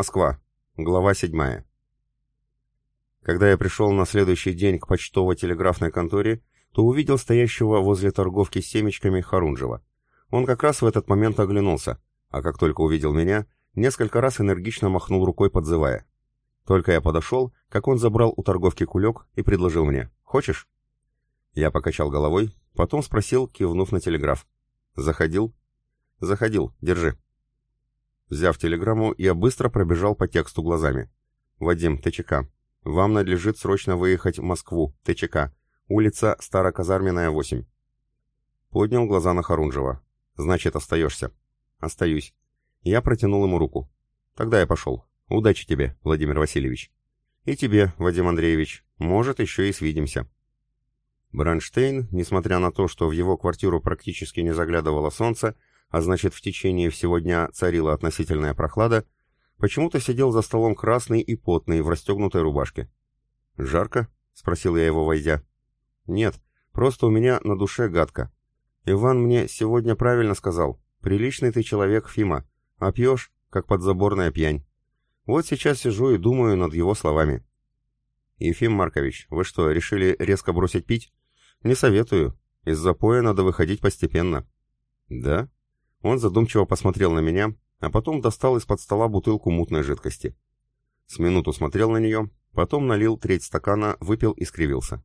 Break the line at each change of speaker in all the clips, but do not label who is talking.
Москва. Глава 7. Когда я пришел на следующий день к почтово-телеграфной конторе, то увидел стоящего возле торговки с семечками Харунжева. Он как раз в этот момент оглянулся, а как только увидел меня, несколько раз энергично махнул рукой, подзывая. Только я подошел, как он забрал у торговки кулек и предложил мне. «Хочешь?» Я покачал головой, потом спросил, кивнув на телеграф. «Заходил?» «Заходил. Держи». Взяв телеграмму, я быстро пробежал по тексту глазами. «Вадим, ТЧК. Вам надлежит срочно выехать в Москву, ТЧК. Улица Староказарменная, 8». Поднял глаза на Харунжева. «Значит, остаешься». «Остаюсь». Я протянул ему руку. «Тогда я пошел. Удачи тебе, Владимир Васильевич». «И тебе, Вадим Андреевич. Может, еще и свидимся». Бранштейн, несмотря на то, что в его квартиру практически не заглядывало солнце, а значит в течение всего дня царила относительная прохлада, почему-то сидел за столом красный и потный в расстегнутой рубашке. «Жарко?» — спросил я его, войдя. «Нет, просто у меня на душе гадко. Иван мне сегодня правильно сказал. Приличный ты человек, Фима, а пьешь, как подзаборная пьянь. Вот сейчас сижу и думаю над его словами». «Ефим Маркович, вы что, решили резко бросить пить?» «Не советую. Из запоя надо выходить постепенно». «Да?» Он задумчиво посмотрел на меня, а потом достал из-под стола бутылку мутной жидкости. С минуту смотрел на нее, потом налил треть стакана, выпил и скривился.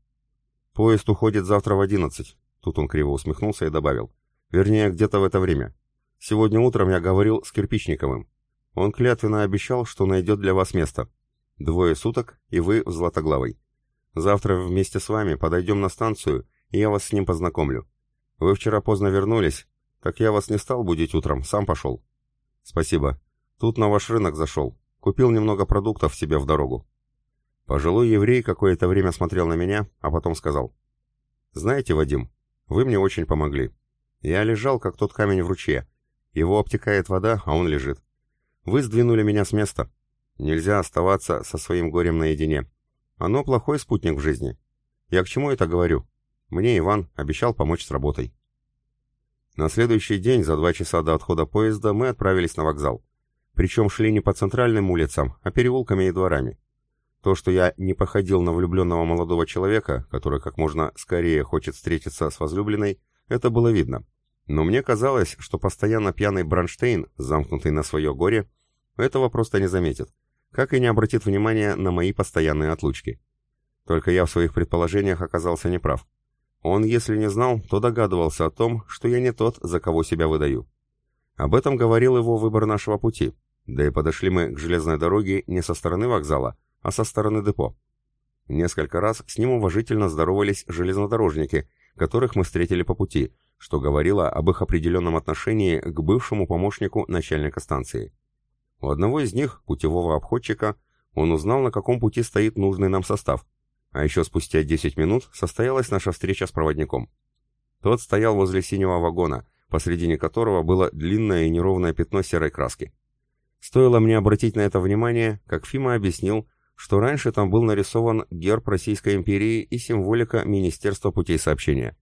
«Поезд уходит завтра в одиннадцать», — тут он криво усмехнулся и добавил. «Вернее, где-то в это время. Сегодня утром я говорил с Кирпичниковым. Он клятвенно обещал, что найдет для вас место. Двое суток, и вы в Златоглавой. Завтра вместе с вами подойдем на станцию, и я вас с ним познакомлю. Вы вчера поздно вернулись, «Так я вас не стал будить утром, сам пошел». «Спасибо. Тут на ваш рынок зашел. Купил немного продуктов себе в дорогу». Пожилой еврей какое-то время смотрел на меня, а потом сказал. «Знаете, Вадим, вы мне очень помогли. Я лежал, как тот камень в ручье. Его обтекает вода, а он лежит. Вы сдвинули меня с места. Нельзя оставаться со своим горем наедине. Оно плохой спутник в жизни. Я к чему это говорю? Мне Иван обещал помочь с работой. На следующий день, за два часа до отхода поезда, мы отправились на вокзал. Причем шли не по центральным улицам, а переулками и дворами. То, что я не походил на влюбленного молодого человека, который как можно скорее хочет встретиться с возлюбленной, это было видно. Но мне казалось, что постоянно пьяный Бронштейн, замкнутый на свое горе, этого просто не заметит, как и не обратит внимания на мои постоянные отлучки. Только я в своих предположениях оказался неправ. Он, если не знал, то догадывался о том, что я не тот, за кого себя выдаю. Об этом говорил его выбор нашего пути, да и подошли мы к железной дороге не со стороны вокзала, а со стороны депо. Несколько раз с ним уважительно здоровались железнодорожники, которых мы встретили по пути, что говорило об их определенном отношении к бывшему помощнику начальника станции. У одного из них, путевого обходчика, он узнал, на каком пути стоит нужный нам состав, а еще спустя 10 минут состоялась наша встреча с проводником. Тот стоял возле синего вагона, посредине которого было длинное и неровное пятно серой краски. Стоило мне обратить на это внимание, как Фима объяснил, что раньше там был нарисован герб Российской империи и символика Министерства путей сообщения.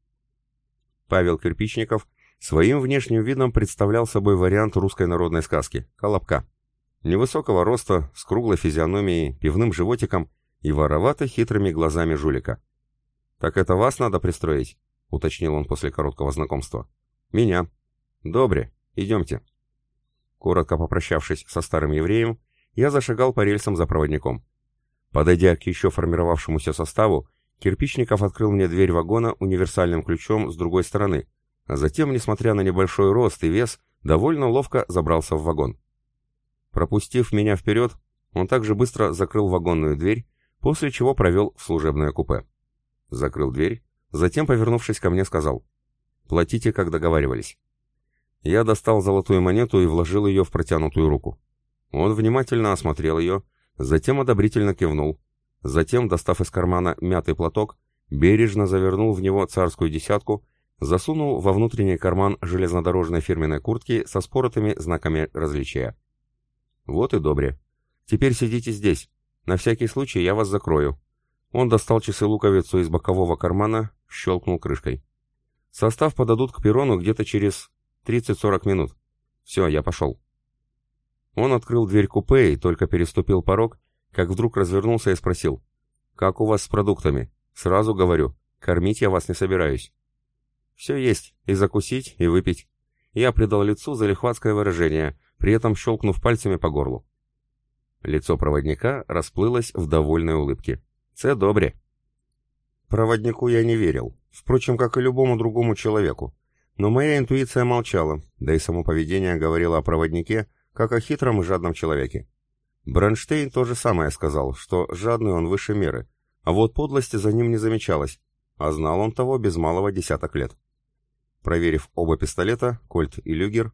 Павел Кирпичников своим внешним видом представлял собой вариант русской народной сказки «Колобка». Невысокого роста, с круглой физиономией, пивным животиком – и воровато хитрыми глазами жулика. «Так это вас надо пристроить?» — уточнил он после короткого знакомства. «Меня». «Добре, идемте». Коротко попрощавшись со старым евреем, я зашагал по рельсам за проводником. Подойдя к еще формировавшемуся составу, Кирпичников открыл мне дверь вагона универсальным ключом с другой стороны, а затем, несмотря на небольшой рост и вес, довольно ловко забрался в вагон. Пропустив меня вперед, он также быстро закрыл вагонную дверь после чего провел в служебное купе. Закрыл дверь, затем, повернувшись ко мне, сказал «Платите, как договаривались». Я достал золотую монету и вложил ее в протянутую руку. Он внимательно осмотрел ее, затем одобрительно кивнул, затем, достав из кармана мятый платок, бережно завернул в него царскую десятку, засунул во внутренний карман железнодорожной фирменной куртки со споротыми знаками различия. «Вот и добре. Теперь сидите здесь, на всякий случай я вас закрою». Он достал часы-луковицу из бокового кармана, щелкнул крышкой. «Состав подадут к перрону где-то через 30-40 минут. Все, я пошел». Он открыл дверь купе и только переступил порог, как вдруг развернулся и спросил. «Как у вас с продуктами?» «Сразу говорю, кормить я вас не собираюсь». «Все есть, и закусить, и выпить». Я придал лицу залихватское выражение, при этом щелкнув пальцами по горлу. Лицо проводника расплылось в довольной улыбке. «Це добре». Проводнику я не верил, впрочем, как и любому другому человеку. Но моя интуиция молчала, да и само поведение говорило о проводнике, как о хитром и жадном человеке. Бронштейн то же самое сказал, что жадный он выше меры, а вот подлости за ним не замечалось, а знал он того без малого десяток лет. Проверив оба пистолета, Кольт и Люгер,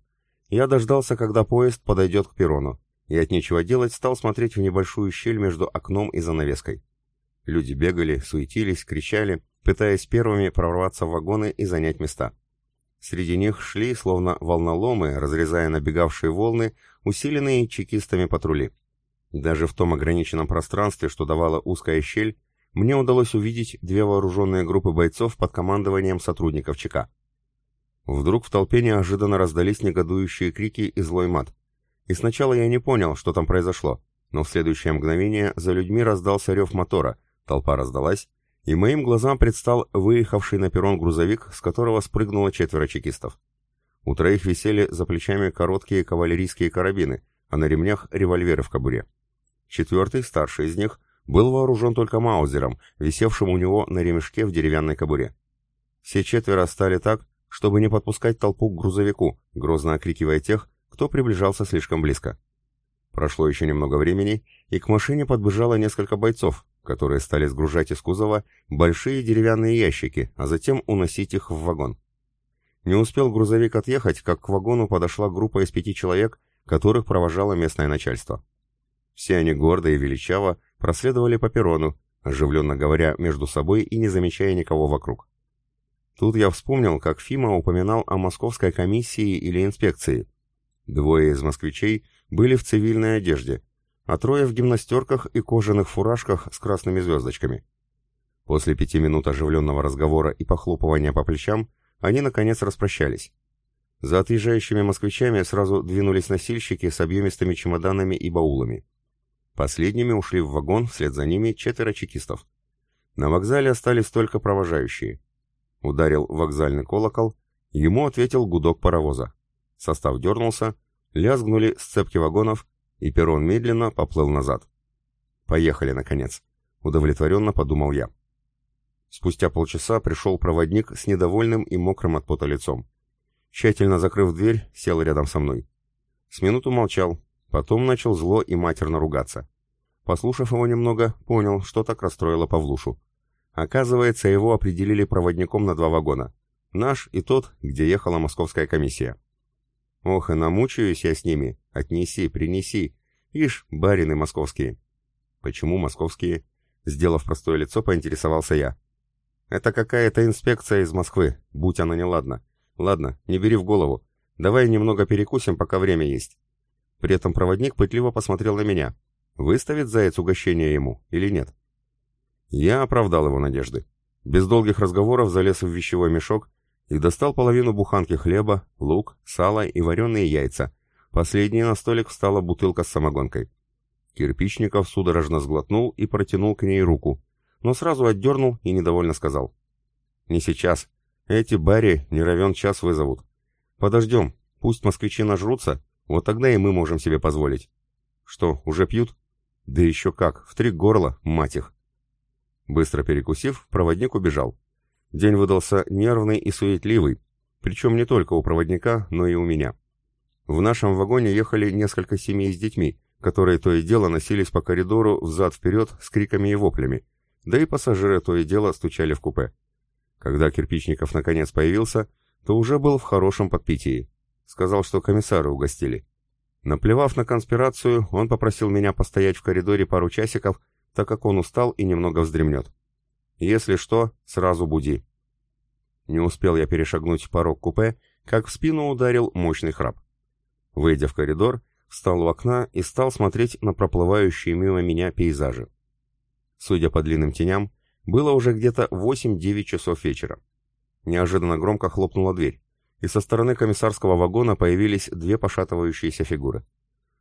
я дождался, когда поезд подойдет к перрону, и от нечего делать стал смотреть в небольшую щель между окном и занавеской. Люди бегали, суетились, кричали, пытаясь первыми прорваться в вагоны и занять места. Среди них шли, словно волноломы, разрезая набегавшие волны, усиленные чекистами патрули. Даже в том ограниченном пространстве, что давала узкая щель, мне удалось увидеть две вооруженные группы бойцов под командованием сотрудников ЧК. Вдруг в толпе неожиданно раздались негодующие крики и злой мат. И сначала я не понял, что там произошло, но в следующее мгновение за людьми раздался рев мотора, толпа раздалась, и моим глазам предстал выехавший на перрон грузовик, с которого спрыгнуло четверо чекистов. У троих висели за плечами короткие кавалерийские карабины, а на ремнях револьверы в кобуре. Четвертый, старший из них, был вооружен только маузером, висевшим у него на ремешке в деревянной кобуре. Все четверо стали так, чтобы не подпускать толпу к грузовику, грозно окрикивая тех, кто приближался слишком близко. Прошло еще немного времени, и к машине подбежало несколько бойцов, которые стали сгружать из кузова большие деревянные ящики, а затем уносить их в вагон. Не успел грузовик отъехать, как к вагону подошла группа из пяти человек, которых провожало местное начальство. Все они гордо и величаво проследовали по перрону, оживленно говоря между собой и не замечая никого вокруг. Тут я вспомнил, как Фима упоминал о московской комиссии или инспекции. Двое из москвичей были в цивильной одежде, а трое в гимнастерках и кожаных фуражках с красными звездочками. После пяти минут оживленного разговора и похлопывания по плечам они, наконец, распрощались. За отъезжающими москвичами сразу двинулись носильщики с объемистыми чемоданами и баулами. Последними ушли в вагон, вслед за ними четверо чекистов. На вокзале остались только провожающие. Ударил вокзальный колокол, ему ответил гудок паровоза. Состав дернулся, лязгнули сцепки вагонов, и перрон медленно поплыл назад. «Поехали, наконец», — удовлетворенно подумал я. Спустя полчаса пришел проводник с недовольным и мокрым от пота лицом. Тщательно закрыв дверь, сел рядом со мной. С минуту молчал, Потом начал зло и матерно ругаться. Послушав его немного, понял, что так расстроило Павлушу. Оказывается, его определили проводником на два вагона. Наш и тот, где ехала московская комиссия. Ох, и намучаюсь я с ними. Отнеси, принеси. Ишь, барины московские. Почему московские? Сделав простое лицо, поинтересовался я. Это какая-то инспекция из Москвы, будь она неладна. Ладно, не бери в голову. Давай немного перекусим, пока время есть. При этом проводник пытливо посмотрел на меня. Выставит заяц угощение ему или нет? Я оправдал его надежды. Без долгих разговоров залез в вещевой мешок и достал половину буханки хлеба, лук, сало и вареные яйца. Последней на столик встала бутылка с самогонкой. Кирпичников судорожно сглотнул и протянул к ней руку, но сразу отдернул и недовольно сказал. «Не сейчас. Эти бари не равен час вызовут. Подождем, пусть москвичи нажрутся, вот тогда и мы можем себе позволить. Что, уже пьют? Да еще как, в три горла, мать их. Быстро перекусив, проводник убежал. День выдался нервный и суетливый, причем не только у проводника, но и у меня. В нашем вагоне ехали несколько семей с детьми, которые то и дело носились по коридору взад-вперед с криками и воплями, да и пассажиры то и дело стучали в купе. Когда Кирпичников наконец появился, то уже был в хорошем подпитии. Сказал, что комиссары угостили. Наплевав на конспирацию, он попросил меня постоять в коридоре пару часиков, так как он устал и немного вздремнет. Если что, сразу буди. Не успел я перешагнуть порог купе, как в спину ударил мощный храп. Выйдя в коридор, встал у окна и стал смотреть на проплывающие мимо меня пейзажи. Судя по длинным теням, было уже где-то 8-9 часов вечера. Неожиданно громко хлопнула дверь и со стороны комиссарского вагона появились две пошатывающиеся фигуры.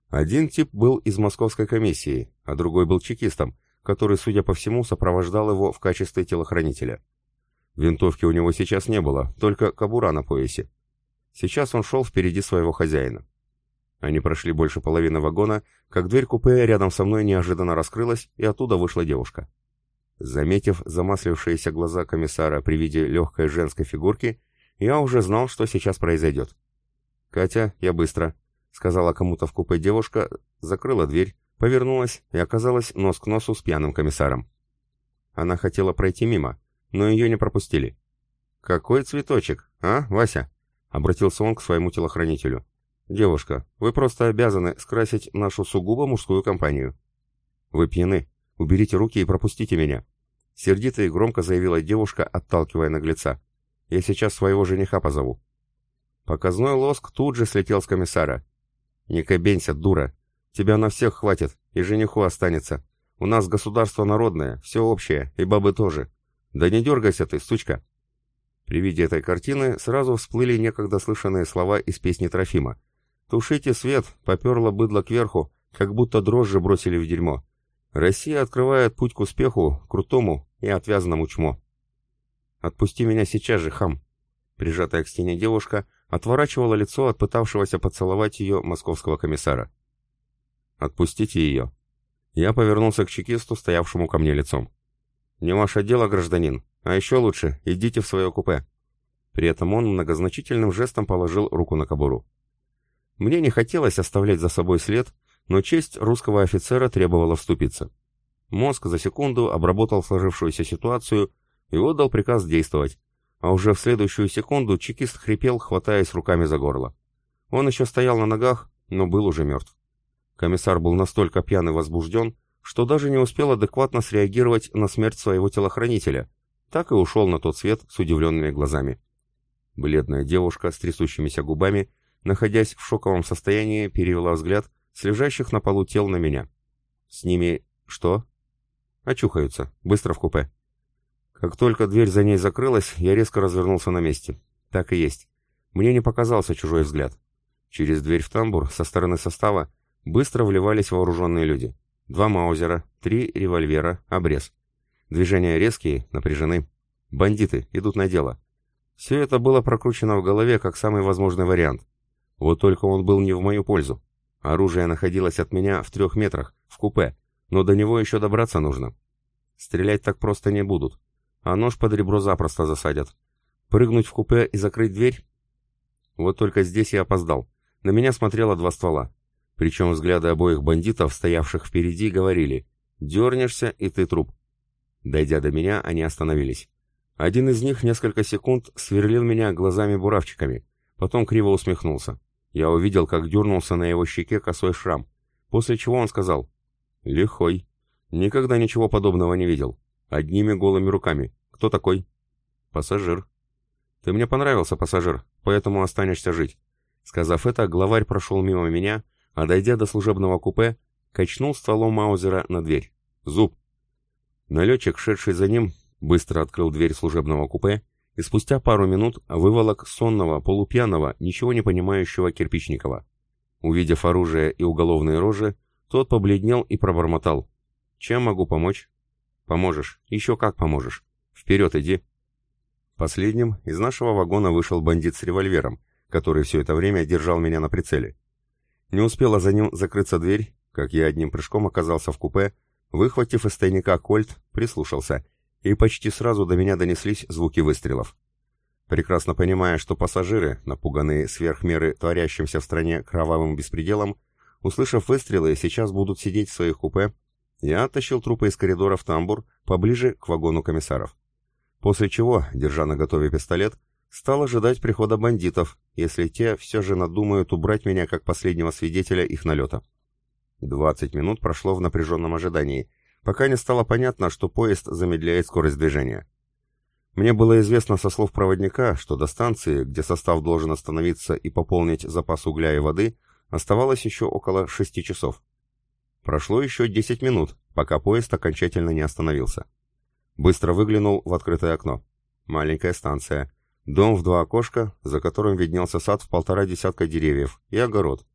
Один тип был из московской комиссии, а другой был чекистом, который, судя по всему, сопровождал его в качестве телохранителя. Винтовки у него сейчас не было, только кобура на поясе. Сейчас он шел впереди своего хозяина. Они прошли больше половины вагона, как дверь купе рядом со мной неожиданно раскрылась, и оттуда вышла девушка. Заметив замаслившиеся глаза комиссара при виде легкой женской фигурки, я уже знал, что сейчас произойдет. «Катя, я быстро», — сказала кому-то в купе девушка, закрыла дверь, повернулась и оказалась нос к носу с пьяным комиссаром. Она хотела пройти мимо, но ее не пропустили. «Какой цветочек, а, Вася?» — обратился он к своему телохранителю. «Девушка, вы просто обязаны скрасить нашу сугубо мужскую компанию». «Вы пьяны. Уберите руки и пропустите меня», — сердито и громко заявила девушка, отталкивая наглеца. «Я сейчас своего жениха позову». Показной лоск тут же слетел с комиссара. «Не кабенься, дура. Тебя на всех хватит, и жениху останется. У нас государство народное, все общее, и бабы тоже. Да не дергайся ты, сучка!» При виде этой картины сразу всплыли некогда слышанные слова из песни Трофима. «Тушите свет, поперло быдло кверху, как будто дрожжи бросили в дерьмо. Россия открывает путь к успеху, крутому и отвязанному чмо». «Отпусти меня сейчас же, хам!» Прижатая к стене девушка отворачивала лицо от пытавшегося поцеловать ее московского комиссара. «Отпустите ее». Я повернулся к чекисту, стоявшему ко мне лицом. «Не ваше дело, гражданин. А еще лучше, идите в свое купе». При этом он многозначительным жестом положил руку на кобуру. Мне не хотелось оставлять за собой след, но честь русского офицера требовала вступиться. Мозг за секунду обработал сложившуюся ситуацию и отдал приказ действовать, а уже в следующую секунду чекист хрипел, хватаясь руками за горло. Он еще стоял на ногах, но был уже мертв. Комиссар был настолько пьян и возбужден, что даже не успел адекватно среагировать на смерть своего телохранителя, так и ушел на тот свет с удивленными глазами. Бледная девушка с трясущимися губами, находясь в шоковом состоянии, перевела взгляд с лежащих на полу тел на меня. С ними что? Очухаются. Быстро в купе. Как только дверь за ней закрылась, я резко развернулся на месте. Так и есть. Мне не показался чужой взгляд. Через дверь в тамбур со стороны состава быстро вливались вооруженные люди. Два маузера, три револьвера, обрез. Движения резкие, напряжены. Бандиты, идут на дело. Все это было прокручено в голове как самый возможный вариант. Вот только он был не в мою пользу. Оружие находилось от меня в трех метрах, в купе, но до него еще добраться нужно. Стрелять так просто не будут а нож под ребро запросто засадят. Прыгнуть в купе и закрыть дверь? Вот только здесь я опоздал. На меня смотрело два ствола. Причем взгляды обоих бандитов, стоявших впереди, говорили «Дернешься, и ты труп». Дойдя до меня, они остановились. Один из них несколько секунд сверлил меня глазами-буравчиками, потом криво усмехнулся. Я увидел, как дернулся на его щеке косой шрам, после чего он сказал «Лихой. Никогда ничего подобного не видел. Одними голыми руками. Кто такой? Пассажир. Ты мне понравился, пассажир, поэтому останешься жить. Сказав это, главарь прошел мимо меня, а дойдя до служебного купе, качнул стволом Маузера на дверь. Зуб. Налетчик, шедший за ним, быстро открыл дверь служебного купе и спустя пару минут выволок сонного, полупьяного, ничего не понимающего Кирпичникова. Увидев оружие и уголовные рожи, тот побледнел и пробормотал. «Чем могу помочь?» «Поможешь. Еще как поможешь. Вперед иди». Последним из нашего вагона вышел бандит с револьвером, который все это время держал меня на прицеле. Не успела за ним закрыться дверь, как я одним прыжком оказался в купе, выхватив из тайника кольт, прислушался, и почти сразу до меня донеслись звуки выстрелов. Прекрасно понимая, что пассажиры, напуганные сверх меры творящимся в стране кровавым беспределом, услышав выстрелы, сейчас будут сидеть в своих купе я оттащил трупы из коридора в тамбур, поближе к вагону комиссаров. После чего, держа на готове пистолет, стал ожидать прихода бандитов, если те все же надумают убрать меня как последнего свидетеля их налета. Двадцать минут прошло в напряженном ожидании, пока не стало понятно, что поезд замедляет скорость движения. Мне было известно со слов проводника, что до станции, где состав должен остановиться и пополнить запас угля и воды, оставалось еще около шести часов. Прошло еще 10 минут, пока поезд окончательно не остановился. Быстро выглянул в открытое окно. Маленькая станция. Дом в два окошка, за которым виднелся сад в полтора десятка деревьев, и огород.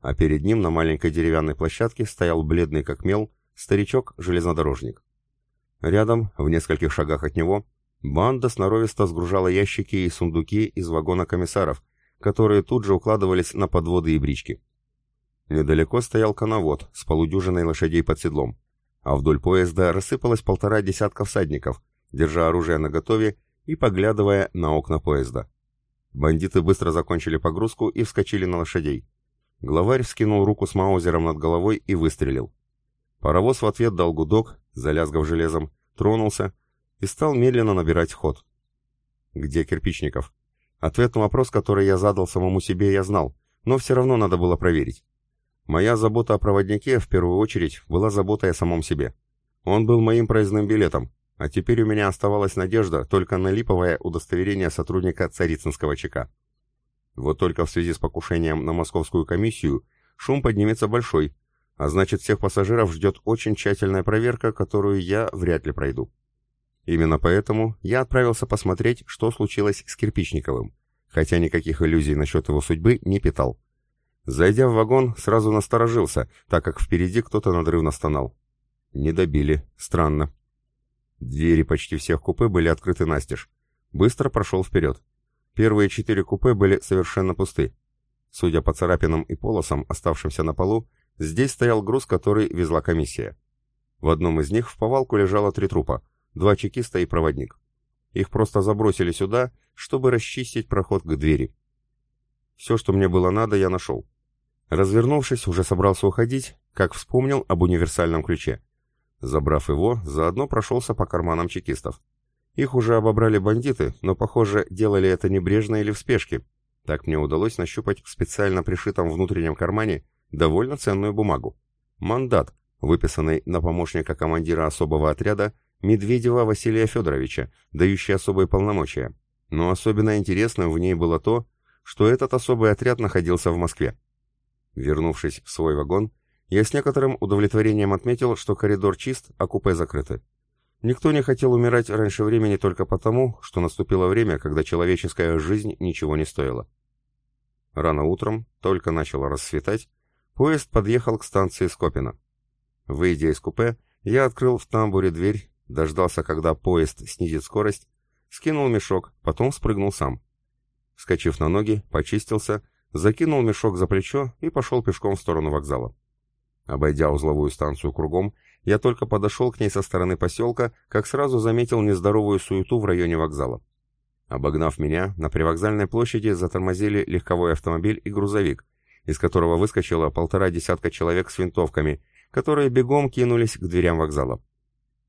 а перед ним на маленькой деревянной площадке стоял бледный как мел старичок-железнодорожник. Рядом, в нескольких шагах от него, банда сноровисто сгружала ящики и сундуки из вагона комиссаров, которые тут же укладывались на подводы и брички. Недалеко стоял коновод с полудюжиной лошадей под седлом, а вдоль поезда рассыпалось полтора десятка всадников, держа оружие наготове и поглядывая на окна поезда. Бандиты быстро закончили погрузку и вскочили на лошадей. Главарь вскинул руку с маузером над головой и выстрелил. Паровоз в ответ дал гудок, залязгав железом, тронулся и стал медленно набирать ход. Где Кирпичников? Ответ на вопрос, который я задал самому себе, я знал, но все равно надо было проверить. Моя забота о проводнике, в первую очередь, была заботой о самом себе. Он был моим проездным билетом, а теперь у меня оставалась надежда только на липовое удостоверение сотрудника Царицынского ЧК. Вот только в связи с покушением на московскую комиссию шум поднимется большой, а значит всех пассажиров ждет очень тщательная проверка, которую я вряд ли пройду. Именно поэтому я отправился посмотреть, что случилось с Кирпичниковым, хотя никаких иллюзий насчет его судьбы не питал. Зайдя в вагон, сразу насторожился, так как впереди кто-то надрывно стонал. Не добили. Странно. Двери почти всех купе были открыты настежь. Быстро прошел вперед. Первые четыре купе были совершенно пусты. Судя по царапинам и полосам, оставшимся на полу, здесь стоял груз, который везла комиссия. В одном из них в повалку лежало три трупа, два чекиста и проводник. Их просто забросили сюда, чтобы расчистить проход к двери. Все, что мне было надо, я нашел. Развернувшись, уже собрался уходить, как вспомнил об универсальном ключе. Забрав его, заодно прошелся по карманам чекистов. Их уже обобрали бандиты, но, похоже, делали это небрежно или в спешке. Так мне удалось нащупать в специально пришитом внутреннем кармане довольно ценную бумагу. Мандат, выписанный на помощника командира особого отряда Медведева Василия Федоровича, дающий особые полномочия. Но особенно интересным в ней было то, что этот особый отряд находился в Москве. Вернувшись в свой вагон, я с некоторым удовлетворением отметил, что коридор чист, а купе закрыты. Никто не хотел умирать раньше времени только потому, что наступило время, когда человеческая жизнь ничего не стоила. Рано утром, только начало рассветать, поезд подъехал к станции Скопина. Выйдя из купе, я открыл в тамбуре дверь, дождался, когда поезд снизит скорость, скинул мешок, потом спрыгнул сам. Вскочив на ноги, почистился, закинул мешок за плечо и пошел пешком в сторону вокзала. Обойдя узловую станцию кругом, я только подошел к ней со стороны поселка, как сразу заметил нездоровую суету в районе вокзала. Обогнав меня, на привокзальной площади затормозили легковой автомобиль и грузовик, из которого выскочило полтора десятка человек с винтовками, которые бегом кинулись к дверям вокзала.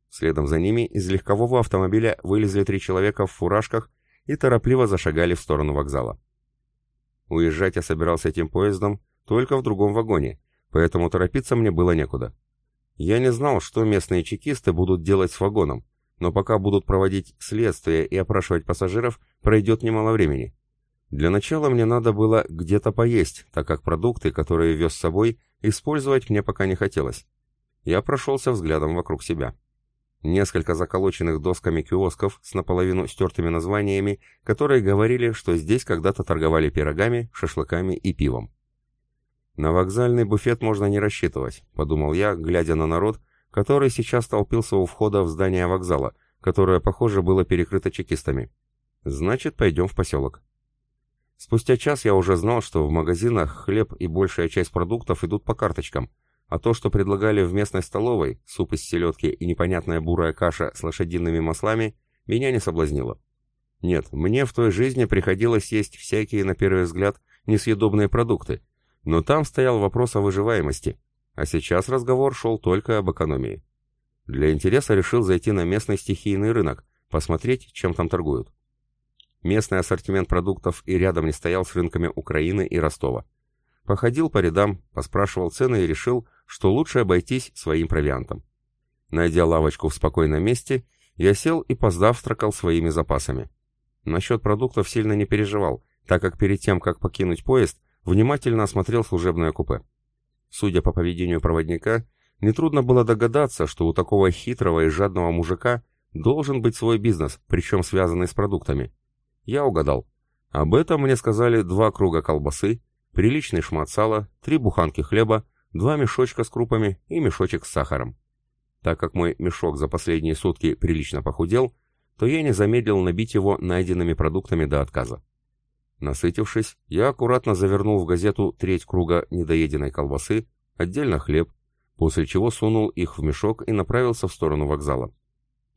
Следом за ними из легкового автомобиля вылезли три человека в фуражках и торопливо зашагали в сторону вокзала. Уезжать я собирался этим поездом только в другом вагоне, поэтому торопиться мне было некуда. Я не знал, что местные чекисты будут делать с вагоном, но пока будут проводить следствие и опрашивать пассажиров, пройдет немало времени. Для начала мне надо было где-то поесть, так как продукты, которые вез с собой, использовать мне пока не хотелось. Я прошелся взглядом вокруг себя. Несколько заколоченных досками киосков с наполовину стертыми названиями, которые говорили, что здесь когда-то торговали пирогами, шашлыками и пивом. «На вокзальный буфет можно не рассчитывать», — подумал я, глядя на народ, который сейчас толпился у входа в здание вокзала, которое, похоже, было перекрыто чекистами. «Значит, пойдем в поселок». Спустя час я уже знал, что в магазинах хлеб и большая часть продуктов идут по карточкам — а то, что предлагали в местной столовой, суп из селедки и непонятная бурая каша с лошадиными маслами, меня не соблазнило. Нет, мне в той жизни приходилось есть всякие, на первый взгляд, несъедобные продукты, но там стоял вопрос о выживаемости, а сейчас разговор шел только об экономии. Для интереса решил зайти на местный стихийный рынок, посмотреть, чем там торгуют. Местный ассортимент продуктов и рядом не стоял с рынками Украины и Ростова. Походил по рядам, поспрашивал цены и решил, что лучше обойтись своим провиантом. Найдя лавочку в спокойном месте, я сел и позавтракал своими запасами. Насчет продуктов сильно не переживал, так как перед тем, как покинуть поезд, внимательно осмотрел служебное купе. Судя по поведению проводника, нетрудно было догадаться, что у такого хитрого и жадного мужика должен быть свой бизнес, причем связанный с продуктами. Я угадал. Об этом мне сказали два круга колбасы, приличный шмат сала, три буханки хлеба, два мешочка с крупами и мешочек с сахаром. Так как мой мешок за последние сутки прилично похудел, то я не замедлил набить его найденными продуктами до отказа. Насытившись, я аккуратно завернул в газету треть круга недоеденной колбасы, отдельно хлеб, после чего сунул их в мешок и направился в сторону вокзала.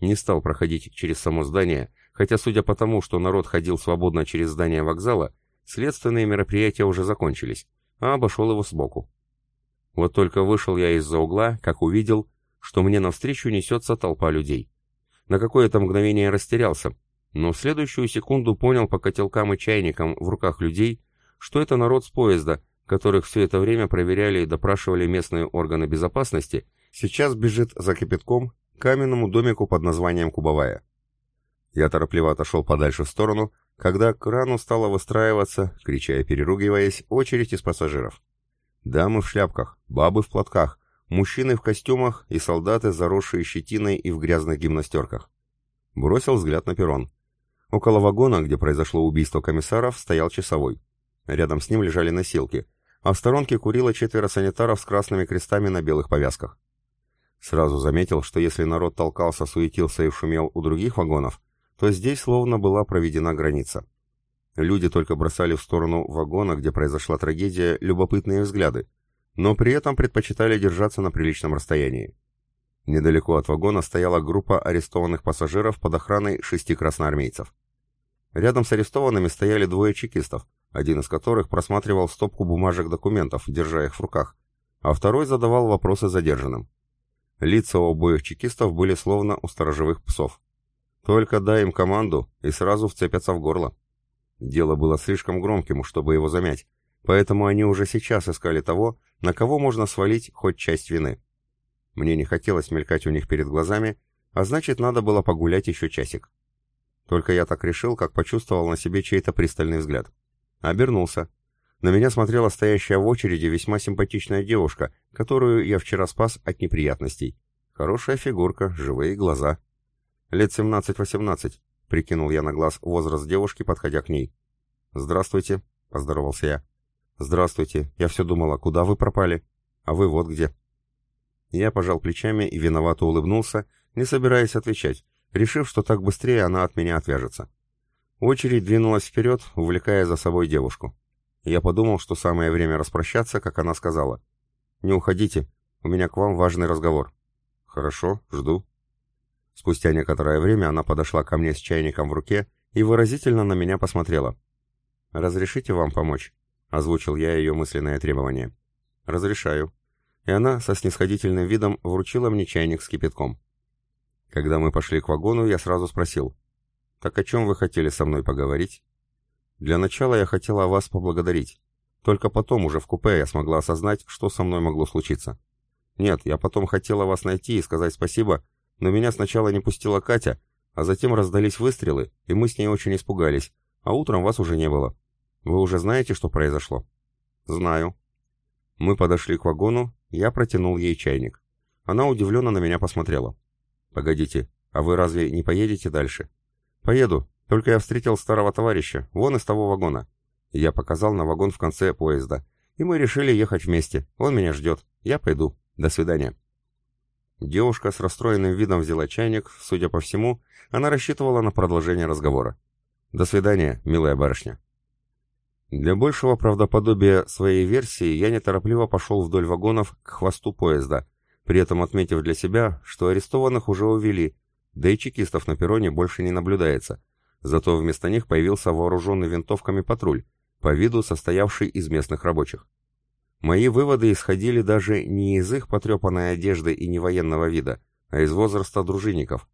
Не стал проходить через само здание, хотя, судя по тому, что народ ходил свободно через здание вокзала, следственные мероприятия уже закончились, а обошел его сбоку. Вот только вышел я из-за угла, как увидел, что мне навстречу несется толпа людей. На какое-то мгновение растерялся, но в следующую секунду понял по котелкам и чайникам в руках людей, что это народ с поезда, которых все это время проверяли и допрашивали местные органы безопасности, сейчас бежит за кипятком к каменному домику под названием Кубовая. Я торопливо отошел подальше в сторону, когда к крану стала выстраиваться, крича и переругиваясь, очередь из пассажиров. Дамы в шляпках, бабы в платках, мужчины в костюмах и солдаты, заросшие щетиной и в грязных гимнастерках. Бросил взгляд на перрон. Около вагона, где произошло убийство комиссаров, стоял часовой. Рядом с ним лежали носилки, а в сторонке курило четверо санитаров с красными крестами на белых повязках. Сразу заметил, что если народ толкался, суетился и шумел у других вагонов, то здесь словно была проведена граница. Люди только бросали в сторону вагона, где произошла трагедия, любопытные взгляды, но при этом предпочитали держаться на приличном расстоянии. Недалеко от вагона стояла группа арестованных пассажиров под охраной шести красноармейцев. Рядом с арестованными стояли двое чекистов, один из которых просматривал стопку бумажек документов, держа их в руках, а второй задавал вопросы задержанным. Лица у обоих чекистов были словно у сторожевых псов. Только дай им команду, и сразу вцепятся в горло. Дело было слишком громким, чтобы его замять, поэтому они уже сейчас искали того, на кого можно свалить хоть часть вины. Мне не хотелось мелькать у них перед глазами, а значит, надо было погулять еще часик. Только я так решил, как почувствовал на себе чей-то пристальный взгляд. Обернулся. На меня смотрела стоящая в очереди весьма симпатичная девушка, которую я вчера спас от неприятностей. Хорошая фигурка, живые глаза. Лет 17-18, — прикинул я на глаз возраст девушки, подходя к ней. «Здравствуйте», — поздоровался я. «Здравствуйте. Я все думала, куда вы пропали? А вы вот где». Я пожал плечами и виновато улыбнулся, не собираясь отвечать, решив, что так быстрее она от меня отвяжется. Очередь двинулась вперед, увлекая за собой девушку. Я подумал, что самое время распрощаться, как она сказала. «Не уходите, у меня к вам важный разговор». «Хорошо, жду», Спустя некоторое время она подошла ко мне с чайником в руке и выразительно на меня посмотрела. «Разрешите вам помочь?» — озвучил я ее мысленное требование. «Разрешаю». И она со снисходительным видом вручила мне чайник с кипятком. Когда мы пошли к вагону, я сразу спросил. «Так о чем вы хотели со мной поговорить?» «Для начала я хотела вас поблагодарить. Только потом, уже в купе, я смогла осознать, что со мной могло случиться. Нет, я потом хотела вас найти и сказать спасибо, но меня сначала не пустила Катя, а затем раздались выстрелы, и мы с ней очень испугались, а утром вас уже не было. Вы уже знаете, что произошло?» «Знаю». Мы подошли к вагону, я протянул ей чайник. Она удивленно на меня посмотрела. «Погодите, а вы разве не поедете дальше?» «Поеду, только я встретил старого товарища, вон из того вагона». Я показал на вагон в конце поезда, и мы решили ехать вместе. Он меня ждет. Я пойду. До свидания. Девушка с расстроенным видом взяла чайник, судя по всему, она рассчитывала на продолжение разговора. «До свидания, милая барышня». Для большего правдоподобия своей версии я неторопливо пошел вдоль вагонов к хвосту поезда, при этом отметив для себя, что арестованных уже увели, да и чекистов на перроне больше не наблюдается, зато вместо них появился вооруженный винтовками патруль, по виду состоявший из местных рабочих. Мои выводы исходили даже не из их потрепанной одежды и не военного вида, а из возраста дружинников.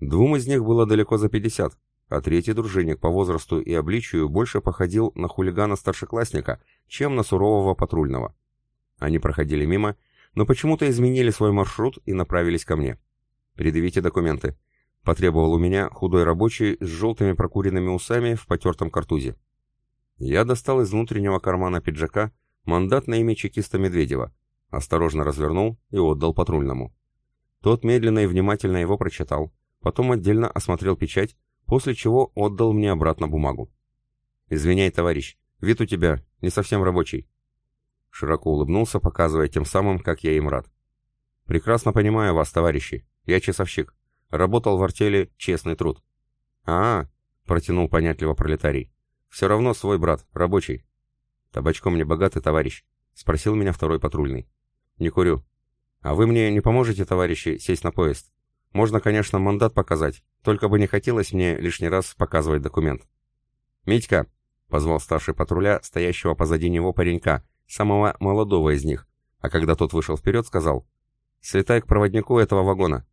Двум из них было далеко за 50, а третий дружинник по возрасту и обличию больше походил на хулигана-старшеклассника, чем на сурового патрульного. Они проходили мимо, но почему-то изменили свой маршрут и направились ко мне. «Предъявите документы», — потребовал у меня худой рабочий с желтыми прокуренными усами в потертом картузе. Я достал из внутреннего кармана пиджака Мандат на имя чекиста Медведева. Осторожно развернул и отдал патрульному. Тот медленно и внимательно его прочитал, потом отдельно осмотрел печать, после чего отдал мне обратно бумагу. «Извиняй, товарищ, Вид у тебя не совсем рабочий». Широко улыбнулся, показывая тем самым, как я им рад. «Прекрасно понимаю вас, товарищи. Я часовщик. Работал в артели «Честный труд». «А, -а — протянул понятливо пролетарий. «Все равно свой брат, рабочий». «Табачком не богатый товарищ», — спросил меня второй патрульный. «Не курю. А вы мне не поможете, товарищи, сесть на поезд? Можно, конечно, мандат показать, только бы не хотелось мне лишний раз показывать документ». «Митька», — позвал старший патруля, стоящего позади него паренька, самого молодого из них, а когда тот вышел вперед, сказал, «Слетай к проводнику этого вагона.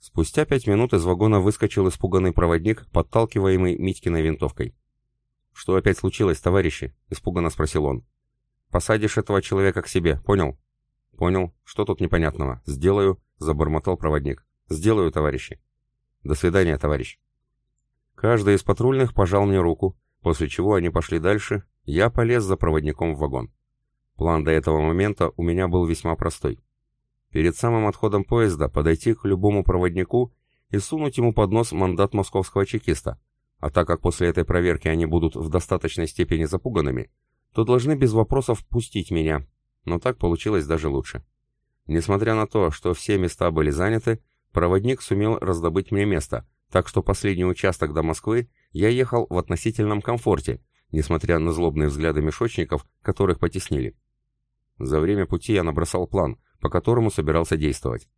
Спустя пять минут из вагона выскочил испуганный проводник, подталкиваемый Митькиной винтовкой. «Что опять случилось, товарищи?» — испуганно спросил он. «Посадишь этого человека к себе, понял?» «Понял. Что тут непонятного? Сделаю», — забормотал проводник. «Сделаю, товарищи». «До свидания, товарищ». Каждый из патрульных пожал мне руку, после чего они пошли дальше, я полез за проводником в вагон. План до этого момента у меня был весьма простой перед самым отходом поезда подойти к любому проводнику и сунуть ему под нос мандат московского чекиста, а так как после этой проверки они будут в достаточной степени запуганными, то должны без вопросов пустить меня, но так получилось даже лучше. Несмотря на то, что все места были заняты, проводник сумел раздобыть мне место, так что последний участок до Москвы я ехал в относительном комфорте, несмотря на злобные взгляды мешочников, которых потеснили. За время пути я набросал план, по которому собирался действовать.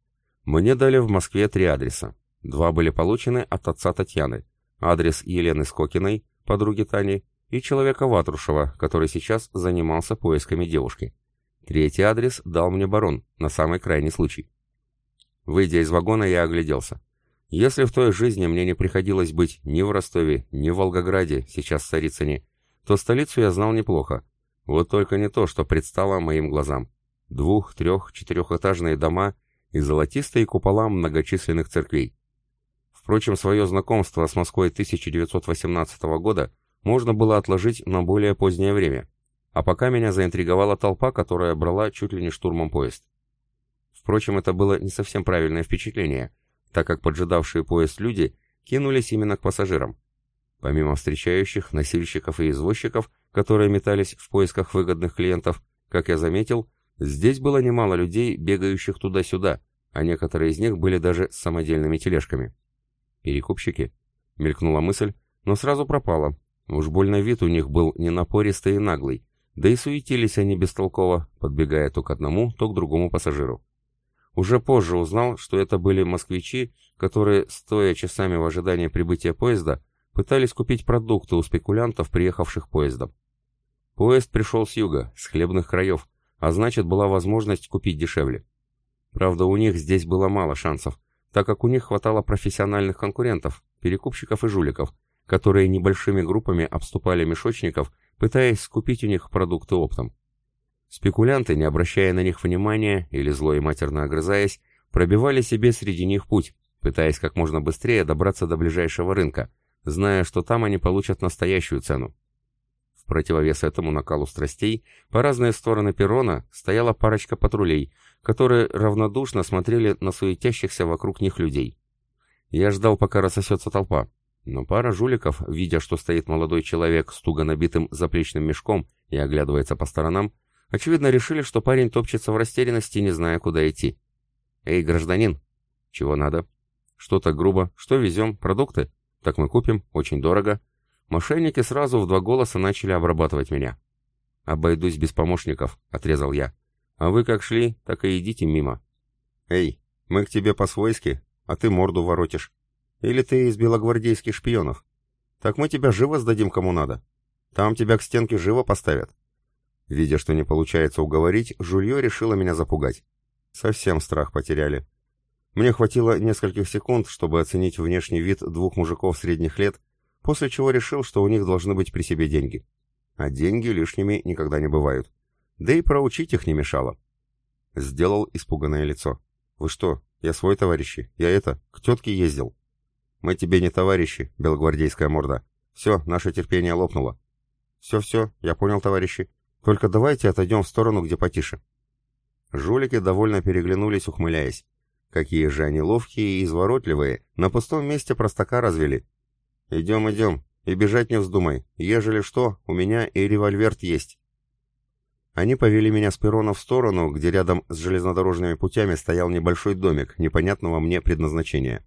Мне дали в Москве три адреса. Два были получены от отца Татьяны. Адрес Елены Скокиной, подруги Тани, и человека Ватрушева, который сейчас занимался поисками девушки. Третий адрес дал мне барон, на самый крайний случай. Выйдя из вагона, я огляделся. Если в той жизни мне не приходилось быть ни в Ростове, ни в Волгограде, сейчас в Царицыне, то столицу я знал неплохо. Вот только не то, что предстало моим глазам двух-, трех-, четырехэтажные дома и золотистые купола многочисленных церквей. Впрочем, свое знакомство с Москвой 1918 года можно было отложить на более позднее время, а пока меня заинтриговала толпа, которая брала чуть ли не штурмом поезд. Впрочем, это было не совсем правильное впечатление, так как поджидавшие поезд люди кинулись именно к пассажирам. Помимо встречающих, носильщиков и извозчиков, которые метались в поисках выгодных клиентов, как я заметил, Здесь было немало людей, бегающих туда-сюда, а некоторые из них были даже с самодельными тележками. «Перекупщики?» — мелькнула мысль, но сразу пропала. Уж больно вид у них был не напористый и наглый, да и суетились они бестолково, подбегая то к одному, то к другому пассажиру. Уже позже узнал, что это были москвичи, которые, стоя часами в ожидании прибытия поезда, пытались купить продукты у спекулянтов, приехавших поездом. Поезд пришел с юга, с хлебных краев, а значит была возможность купить дешевле. Правда, у них здесь было мало шансов, так как у них хватало профессиональных конкурентов, перекупщиков и жуликов, которые небольшими группами обступали мешочников, пытаясь скупить у них продукты оптом. Спекулянты, не обращая на них внимания или зло и матерно огрызаясь, пробивали себе среди них путь, пытаясь как можно быстрее добраться до ближайшего рынка, зная, что там они получат настоящую цену противовес этому накалу страстей, по разные стороны перрона стояла парочка патрулей, которые равнодушно смотрели на суетящихся вокруг них людей. Я ждал, пока рассосется толпа, но пара жуликов, видя, что стоит молодой человек с туго набитым заплечным мешком и оглядывается по сторонам, очевидно решили, что парень топчется в растерянности, не зная, куда идти. «Эй, гражданин!» «Чего надо?» «Что-то грубо. Что везем? Продукты?» «Так мы купим. Очень дорого. Мошенники сразу в два голоса начали обрабатывать меня. «Обойдусь без помощников», — отрезал я. «А вы как шли, так и идите мимо». «Эй, мы к тебе по-свойски, а ты морду воротишь. Или ты из белогвардейских шпионов? Так мы тебя живо сдадим кому надо. Там тебя к стенке живо поставят». Видя, что не получается уговорить, Жулье решило меня запугать. Совсем страх потеряли. Мне хватило нескольких секунд, чтобы оценить внешний вид двух мужиков средних лет после чего решил, что у них должны быть при себе деньги. А деньги лишними никогда не бывают. Да и проучить их не мешало. Сделал испуганное лицо. «Вы что? Я свой, товарищи. Я это, к тетке ездил». «Мы тебе не товарищи, белогвардейская морда. Все, наше терпение лопнуло». «Все-все, я понял, товарищи. Только давайте отойдем в сторону, где потише». Жулики довольно переглянулись, ухмыляясь. Какие же они ловкие и изворотливые, на пустом месте простака развели. «Идем, идем. И бежать не вздумай. Ежели что, у меня и револьверт есть. Они повели меня с перрона в сторону, где рядом с железнодорожными путями стоял небольшой домик, непонятного мне предназначения.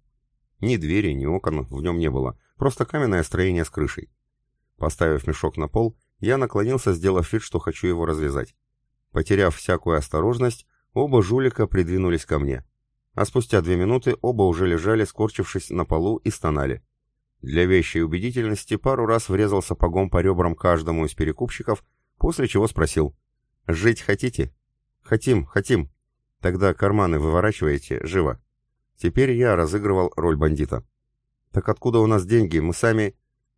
Ни двери, ни окон в нем не было, просто каменное строение с крышей. Поставив мешок на пол, я наклонился, сделав вид, что хочу его развязать. Потеряв всякую осторожность, оба жулика придвинулись ко мне. А спустя две минуты оба уже лежали, скорчившись на полу и стонали. Для вещей убедительности пару раз врезал сапогом по ребрам каждому из перекупщиков, после чего спросил «Жить хотите?» «Хотим, хотим». «Тогда карманы выворачиваете, живо». Теперь я разыгрывал роль бандита. «Так откуда у нас деньги? Мы сами...»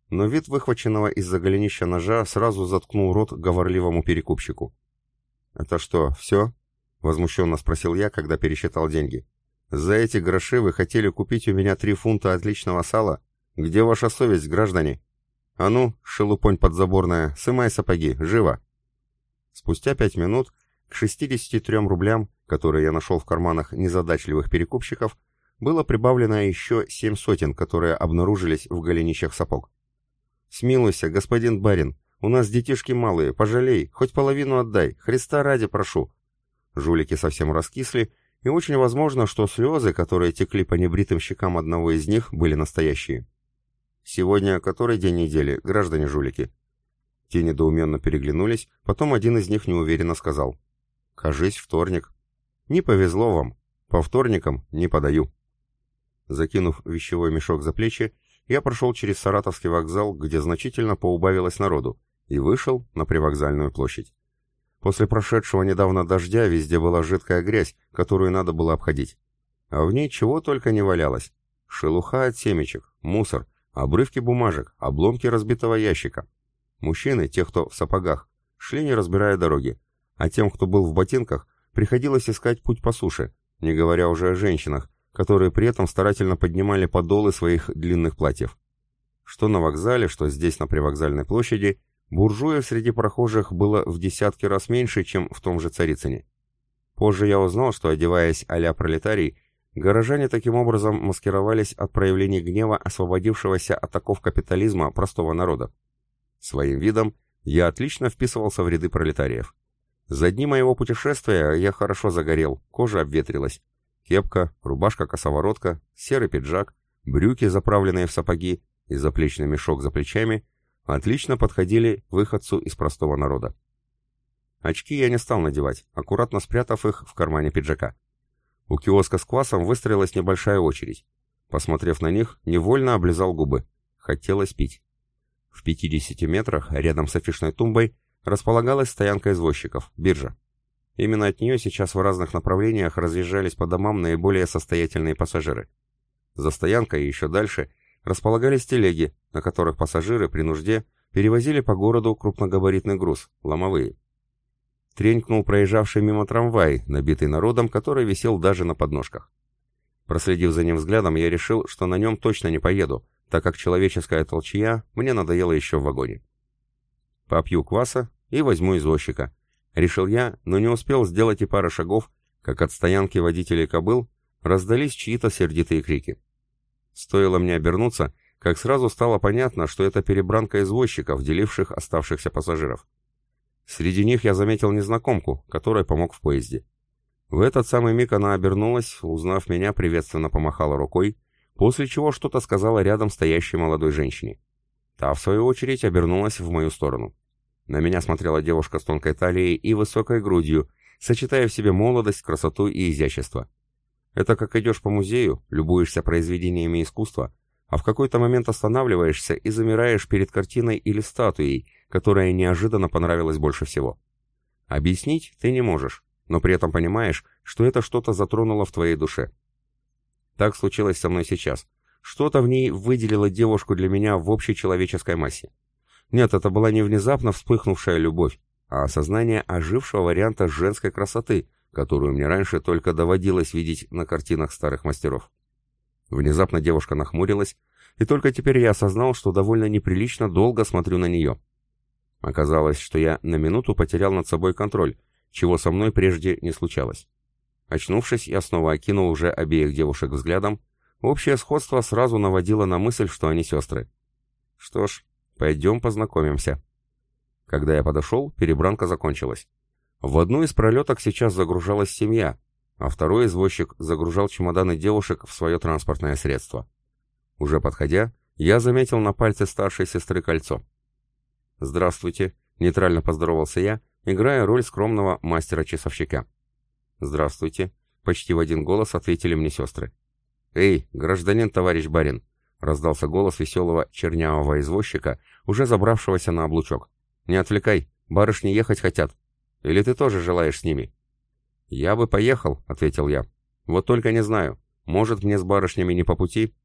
Но вид выхваченного из-за голенища ножа сразу заткнул рот говорливому перекупщику. «Это что, все?» — возмущенно спросил я, когда пересчитал деньги. «За эти гроши вы хотели купить у меня три фунта отличного сала? Где ваша совесть, граждане? А ну, шелупонь подзаборная, сымай сапоги, живо!» Спустя пять минут к 63 рублям, которые я нашел в карманах незадачливых перекупщиков, было прибавлено еще семь сотен, которые обнаружились в голенищах сапог. «Смилуйся, господин барин, у нас детишки малые, пожалей, хоть половину отдай, Христа ради прошу». Жулики совсем раскисли, и очень возможно, что слезы, которые текли по небритым щекам одного из них, были настоящие. «Сегодня который день недели, граждане жулики?» Те недоуменно переглянулись, потом один из них неуверенно сказал. «Кажись, вторник». «Не повезло вам. По вторникам не подаю». Закинув вещевой мешок за плечи, я прошел через Саратовский вокзал, где значительно поубавилось народу, и вышел на привокзальную площадь. После прошедшего недавно дождя везде была жидкая грязь, которую надо было обходить. А в ней чего только не валялось. Шелуха от семечек, мусор, обрывки бумажек, обломки разбитого ящика. Мужчины, те, кто в сапогах, шли не разбирая дороги, а тем, кто был в ботинках, приходилось искать путь по суше, не говоря уже о женщинах, которые при этом старательно поднимали подолы своих длинных платьев. Что на вокзале, что здесь на привокзальной площади, буржуев среди прохожих было в десятки раз меньше, чем в том же Царицыне. Позже я узнал, что, одеваясь а-ля пролетарий, горожане таким образом маскировались от проявлений гнева освободившегося от оков капитализма простого народа. Своим видом я отлично вписывался в ряды пролетариев. За дни моего путешествия я хорошо загорел, кожа обветрилась. Кепка, рубашка-косоворотка, серый пиджак, брюки, заправленные в сапоги, и заплечный мешок за плечами отлично подходили выходцу из простого народа. Очки я не стал надевать, аккуратно спрятав их в кармане пиджака. У киоска с квасом выстроилась небольшая очередь. Посмотрев на них, невольно облизал губы. Хотелось пить. В 50 метрах, рядом с афишной тумбой, располагалась стоянка извозчиков, биржа. Именно от нее сейчас в разных направлениях разъезжались по домам наиболее состоятельные пассажиры. За стоянкой и еще дальше располагались телеги, на которых пассажиры при нужде перевозили по городу крупногабаритный груз, ломовые. Тренькнул проезжавший мимо трамвай, набитый народом, который висел даже на подножках. Проследив за ним взглядом, я решил, что на нем точно не поеду, так как человеческая толчья мне надоела еще в вагоне. Попью кваса и возьму извозчика. Решил я, но не успел сделать и пары шагов, как от стоянки водителей кобыл раздались чьи-то сердитые крики. Стоило мне обернуться, как сразу стало понятно, что это перебранка извозчиков, деливших оставшихся пассажиров. Среди них я заметил незнакомку, которой помог в поезде. В этот самый миг она обернулась, узнав меня, приветственно помахала рукой, после чего что-то сказала рядом стоящей молодой женщине. Та, в свою очередь, обернулась в мою сторону. На меня смотрела девушка с тонкой талией и высокой грудью, сочетая в себе молодость, красоту и изящество. Это как идешь по музею, любуешься произведениями искусства, а в какой-то момент останавливаешься и замираешь перед картиной или статуей, которая неожиданно понравилась больше всего. Объяснить ты не можешь, но при этом понимаешь, что это что-то затронуло в твоей душе. Так случилось со мной сейчас. Что-то в ней выделило девушку для меня в общей человеческой массе. Нет, это была не внезапно вспыхнувшая любовь, а осознание ожившего варианта женской красоты, которую мне раньше только доводилось видеть на картинах старых мастеров. Внезапно девушка нахмурилась, и только теперь я осознал, что довольно неприлично долго смотрю на нее. Оказалось, что я на минуту потерял над собой контроль, чего со мной прежде не случалось. Очнувшись, я снова окинул уже обеих девушек взглядом. Общее сходство сразу наводило на мысль, что они сестры. Что ж, пойдем познакомимся. Когда я подошел, перебранка закончилась. В одну из пролеток сейчас загружалась семья, а второй извозчик загружал чемоданы девушек в свое транспортное средство. Уже подходя, я заметил на пальце старшей сестры кольцо. «Здравствуйте», — нейтрально поздоровался я, играя роль скромного мастера-часовщика. «Здравствуйте», — почти в один голос ответили мне сестры. «Эй, гражданин товарищ барин», — раздался голос веселого чернявого извозчика, уже забравшегося на облучок. «Не отвлекай, барышни ехать хотят. Или ты тоже желаешь с ними?» «Я бы поехал», — ответил я. «Вот только не знаю. Может, мне с барышнями не по пути?»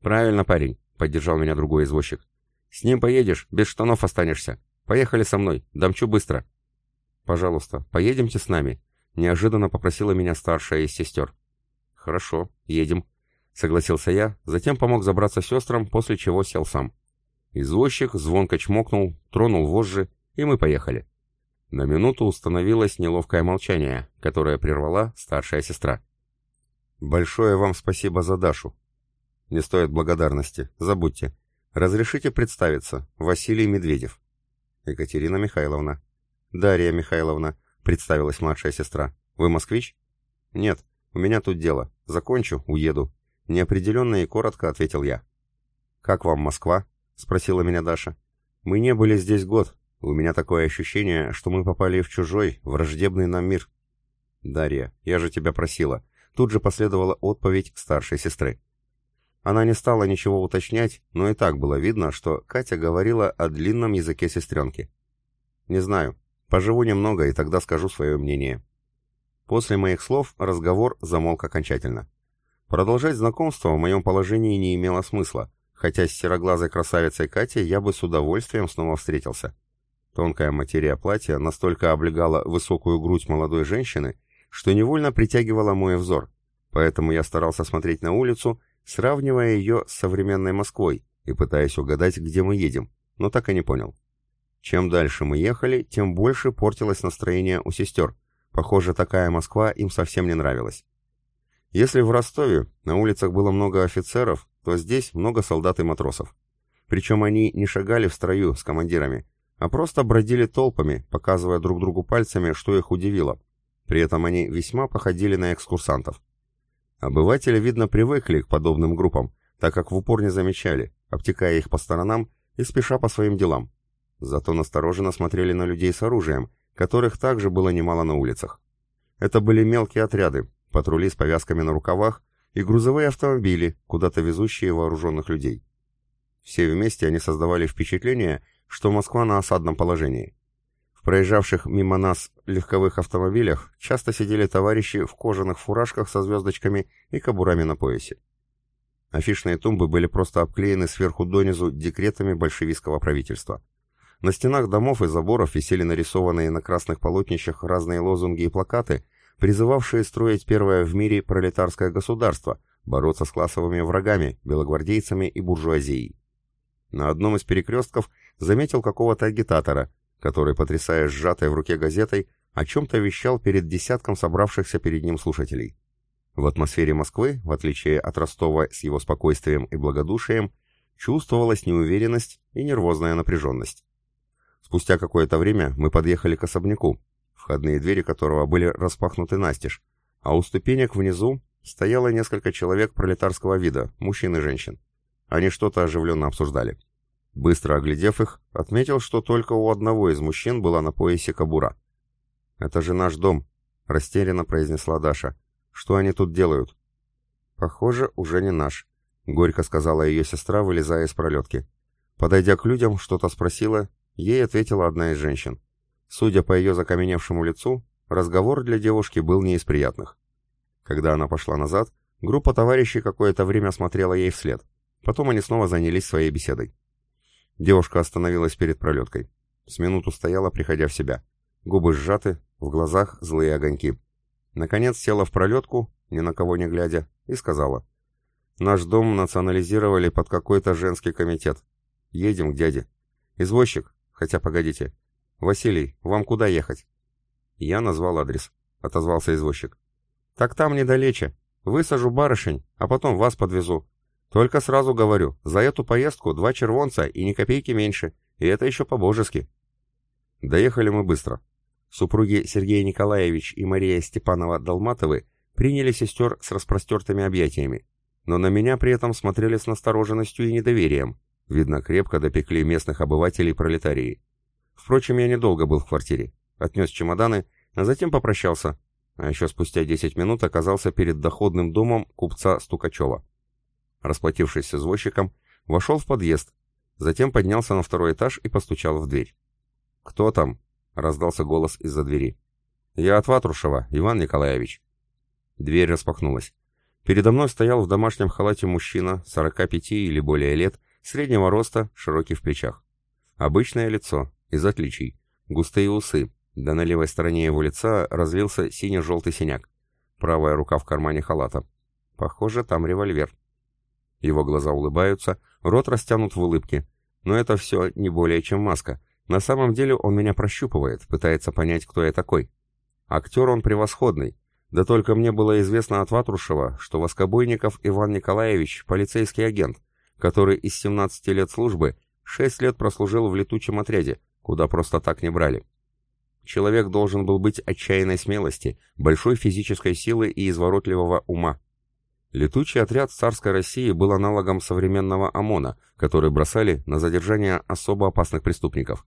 «Правильно, парень», — поддержал меня другой извозчик. «С ним поедешь, без штанов останешься. Поехали со мной, дамчу быстро». «Пожалуйста, поедемте с нами», — неожиданно попросила меня старшая из сестер. «Хорошо, едем», — согласился я, затем помог забраться сестрам, после чего сел сам. Извозчик звонко чмокнул, тронул вожжи, и мы поехали. На минуту установилось неловкое молчание, которое прервала старшая сестра. «Большое вам спасибо за Дашу». «Не стоит благодарности, забудьте. Разрешите представиться, Василий Медведев». «Екатерина Михайловна». «Дарья Михайловна», — представилась младшая сестра. «Вы москвич?» «Нет, у меня тут дело. Закончу, уеду». Неопределенно и коротко ответил я. «Как вам Москва?» — спросила меня Даша. «Мы не были здесь год, у меня такое ощущение, что мы попали в чужой, враждебный нам мир. Дарья, я же тебя просила. Тут же последовала отповедь старшей сестры. Она не стала ничего уточнять, но и так было видно, что Катя говорила о длинном языке сестренки. Не знаю. Поживу немного и тогда скажу свое мнение. После моих слов разговор замолк окончательно. Продолжать знакомство в моем положении не имело смысла, хотя с сероглазой красавицей Катей я бы с удовольствием снова встретился. Тонкая материя платья настолько облегала высокую грудь молодой женщины, что невольно притягивала мой взор, поэтому я старался смотреть на улицу, сравнивая ее с современной Москвой и пытаясь угадать, где мы едем, но так и не понял. Чем дальше мы ехали, тем больше портилось настроение у сестер. Похоже, такая Москва им совсем не нравилась. Если в Ростове на улицах было много офицеров, то здесь много солдат и матросов. Причем они не шагали в строю с командирами, а просто бродили толпами, показывая друг другу пальцами, что их удивило. При этом они весьма походили на экскурсантов. Обыватели, видно, привыкли к подобным группам, так как в упор не замечали, обтекая их по сторонам и спеша по своим делам. Зато настороженно смотрели на людей с оружием, которых также было немало на улицах. Это были мелкие отряды, патрули с повязками на рукавах и грузовые автомобили, куда-то везущие вооруженных людей. Все вместе они создавали впечатление, что Москва на осадном положении. В проезжавших мимо нас легковых автомобилях часто сидели товарищи в кожаных фуражках со звездочками и кобурами на поясе. Афишные тумбы были просто обклеены сверху донизу декретами большевистского правительства. На стенах домов и заборов висели нарисованные на красных полотнищах разные лозунги и плакаты, призывавшие строить первое в мире пролетарское государство, бороться с классовыми врагами, белогвардейцами и буржуазией. На одном из перекрестков заметил какого-то агитатора, который, потрясая сжатой в руке газетой, о чем-то вещал перед десятком собравшихся перед ним слушателей. В атмосфере Москвы, в отличие от Ростова с его спокойствием и благодушием, чувствовалась неуверенность и нервозная напряженность. Спустя какое-то время мы подъехали к особняку, входные двери которого были распахнуты настежь, а у ступенек внизу стояло несколько человек пролетарского вида, мужчин и женщин. Они что-то оживленно обсуждали. Быстро оглядев их, отметил, что только у одного из мужчин была на поясе кобура. «Это же наш дом», — растерянно произнесла Даша. «Что они тут делают?» «Похоже, уже не наш», — горько сказала ее сестра, вылезая из пролетки. Подойдя к людям, что-то спросила, ей ответила одна из женщин. Судя по ее закаменевшему лицу, разговор для девушки был не из приятных. Когда она пошла назад, группа товарищей какое-то время смотрела ей вслед. Потом они снова занялись своей беседой. Девушка остановилась перед пролеткой. С минуту стояла, приходя в себя. Губы сжаты, в глазах злые огоньки. Наконец села в пролетку, ни на кого не глядя, и сказала. «Наш дом национализировали под какой-то женский комитет. Едем к дяде. Извозчик, хотя погодите. Василий, вам куда ехать?» Я назвал адрес. Отозвался извозчик. «Так там недалече. Высажу барышень, а потом вас подвезу. Только сразу говорю, за эту поездку два червонца и ни копейки меньше, и это еще по-божески. Доехали мы быстро. Супруги Сергей Николаевич и Мария Степанова-Долматовы приняли сестер с распростертыми объятиями, но на меня при этом смотрели с настороженностью и недоверием. Видно, крепко допекли местных обывателей пролетарии. Впрочем, я недолго был в квартире. Отнес чемоданы, а затем попрощался. А еще спустя 10 минут оказался перед доходным домом купца Стукачева. Расплатившись с извозчиком, вошел в подъезд, затем поднялся на второй этаж и постучал в дверь. «Кто там?» — раздался голос из-за двери. «Я от Ватрушева, Иван Николаевич». Дверь распахнулась. Передо мной стоял в домашнем халате мужчина, 45 или более лет, среднего роста, широкий в плечах. Обычное лицо, из отличий. Густые усы, да на левой стороне его лица разлился сине-желтый синяк. Правая рука в кармане халата. Похоже, там револьвер. Его глаза улыбаются, рот растянут в улыбке. Но это все не более чем маска. На самом деле он меня прощупывает, пытается понять, кто я такой. Актер он превосходный. Да только мне было известно от Ватрушева, что Воскобойников Иван Николаевич – полицейский агент, который из 17 лет службы 6 лет прослужил в летучем отряде, куда просто так не брали. Человек должен был быть отчаянной смелости, большой физической силы и изворотливого ума. Летучий отряд царской России был аналогом современного ОМОНа, который бросали на задержание особо опасных преступников.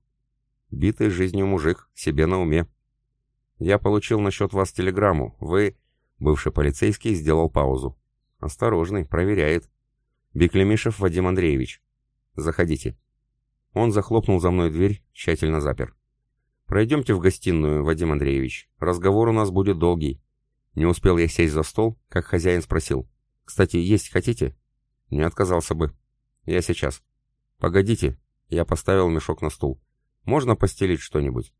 Битый жизнью мужик, себе на уме. «Я получил насчет вас телеграмму. Вы...» Бывший полицейский сделал паузу. «Осторожный, проверяет». «Беклемишев Вадим Андреевич». «Заходите». Он захлопнул за мной дверь, тщательно запер. «Пройдемте в гостиную, Вадим Андреевич. Разговор у нас будет долгий». Не успел я сесть за стол, как хозяин спросил. «Кстати, есть хотите?» «Не отказался бы». «Я сейчас». «Погодите». Я поставил мешок на стул. «Можно постелить что-нибудь?»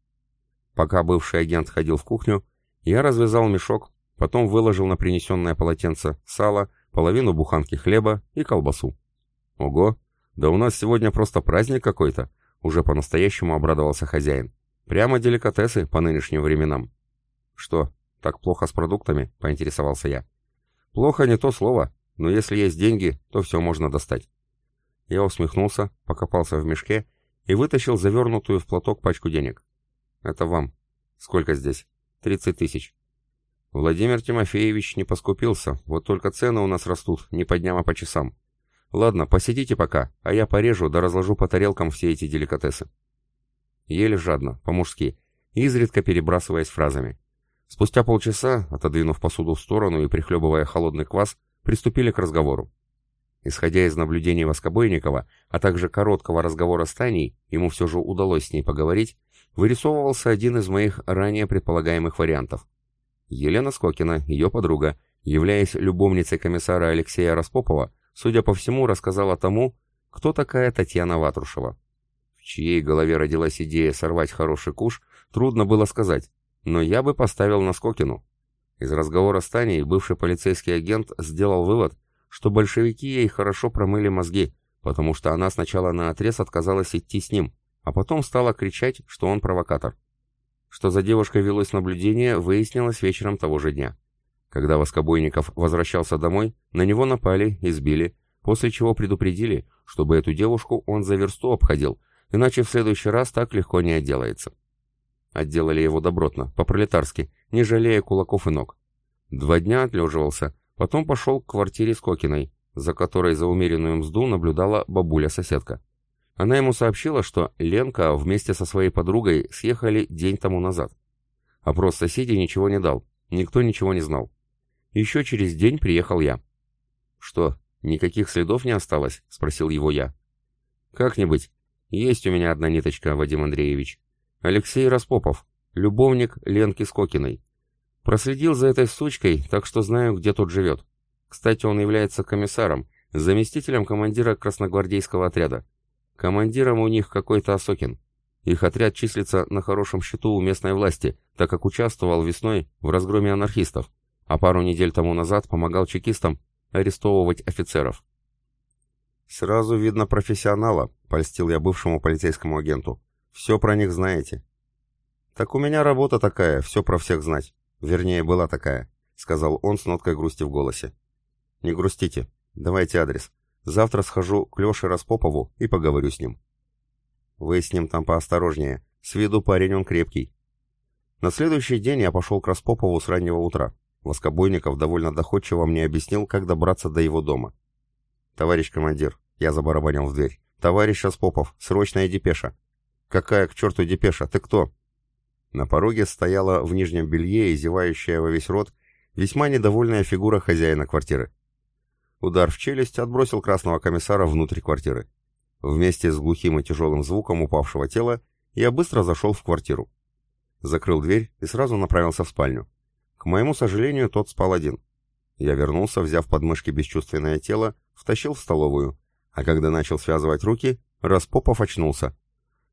Пока бывший агент ходил в кухню, я развязал мешок, потом выложил на принесенное полотенце сало, половину буханки хлеба и колбасу. «Ого! Да у нас сегодня просто праздник какой-то!» Уже по-настоящему обрадовался хозяин. «Прямо деликатесы по нынешним временам». «Что, «Так плохо с продуктами?» — поинтересовался я. «Плохо не то слово, но если есть деньги, то все можно достать». Я усмехнулся, покопался в мешке и вытащил завернутую в платок пачку денег. «Это вам. Сколько здесь?» «Тридцать тысяч». Владимир Тимофеевич не поскупился, вот только цены у нас растут, не по дням, а по часам. Ладно, посидите пока, а я порежу да разложу по тарелкам все эти деликатесы. Еле жадно, по-мужски, изредка перебрасываясь фразами. Спустя полчаса, отодвинув посуду в сторону и прихлебывая холодный квас, приступили к разговору. Исходя из наблюдений Воскобойникова, а также короткого разговора с Таней, ему все же удалось с ней поговорить, вырисовывался один из моих ранее предполагаемых вариантов. Елена Скокина, ее подруга, являясь любовницей комиссара Алексея Распопова, судя по всему, рассказала тому, кто такая Татьяна Ватрушева. В чьей голове родилась идея сорвать хороший куш, трудно было сказать, но я бы поставил на Скокину. Из разговора с Таней бывший полицейский агент сделал вывод, что большевики ей хорошо промыли мозги, потому что она сначала наотрез отказалась идти с ним, а потом стала кричать, что он провокатор. Что за девушкой велось наблюдение, выяснилось вечером того же дня. Когда Воскобойников возвращался домой, на него напали, избили, после чего предупредили, чтобы эту девушку он за версту обходил, иначе в следующий раз так легко не отделается. Отделали его добротно, по-пролетарски, не жалея кулаков и ног. Два дня отлеживался, потом пошел к квартире Скокиной, за которой за умеренную мзду наблюдала бабуля-соседка. Она ему сообщила, что Ленка вместе со своей подругой съехали день тому назад. Опрос соседей ничего не дал, никто ничего не знал. Еще через день приехал я. «Что, никаких следов не осталось?» — спросил его я. «Как-нибудь. Есть у меня одна ниточка, Вадим Андреевич. Алексей Распопов, любовник Ленки Скокиной. Проследил за этой сучкой, так что знаю, где тут живет. Кстати, он является комиссаром, заместителем командира красногвардейского отряда. Командиром у них какой-то Осокин. Их отряд числится на хорошем счету у местной власти, так как участвовал весной в разгроме анархистов, а пару недель тому назад помогал чекистам арестовывать офицеров. «Сразу видно профессионала», — польстил я бывшему полицейскому агенту. Все про них знаете. Так у меня работа такая, все про всех знать. Вернее, была такая, сказал он с ноткой грусти в голосе. Не грустите. Давайте адрес. Завтра схожу к Леше Распопову и поговорю с ним. Вы с ним там поосторожнее. С виду парень он крепкий. На следующий день я пошел к Распопову с раннего утра. Воскобойников довольно доходчиво мне объяснил, как добраться до его дома. «Товарищ командир», — я забарабанил в дверь, — «товарищ Распопов, срочная депеша». «Какая к черту депеша? Ты кто?» На пороге стояла в нижнем белье и во весь рот весьма недовольная фигура хозяина квартиры. Удар в челюсть отбросил красного комиссара внутрь квартиры. Вместе с глухим и тяжелым звуком упавшего тела я быстро зашел в квартиру. Закрыл дверь и сразу направился в спальню. К моему сожалению, тот спал один. Я вернулся, взяв подмышки бесчувственное тело, втащил в столовую, а когда начал связывать руки, Распопов очнулся.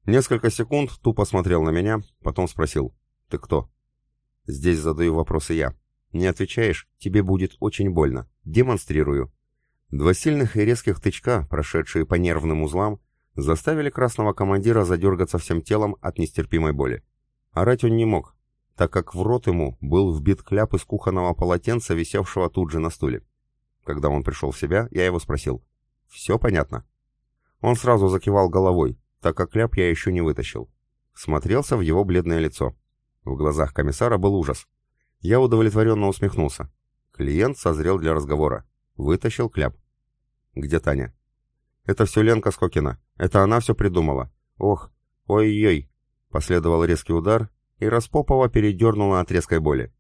Несколько секунд тупо смотрел на меня, потом спросил «Ты кто?» «Здесь задаю вопросы я. Не отвечаешь, тебе будет очень больно. Демонстрирую». Два сильных и резких тычка, прошедшие по нервным узлам, заставили красного командира задергаться всем телом от нестерпимой боли. Орать он не мог, так как в рот ему был вбит кляп из кухонного полотенца, висевшего тут же на стуле. Когда он пришел в себя, я его спросил. «Все понятно?» Он сразу закивал головой, так как кляп я еще не вытащил. Смотрелся в его бледное лицо. В глазах комиссара был ужас. Я удовлетворенно усмехнулся. Клиент созрел для разговора. Вытащил кляп. «Где Таня?» «Это все Ленка Скокина. Это она все придумала. Ох, ой-ой!» Последовал резкий удар, и Распопова передернула от резкой боли.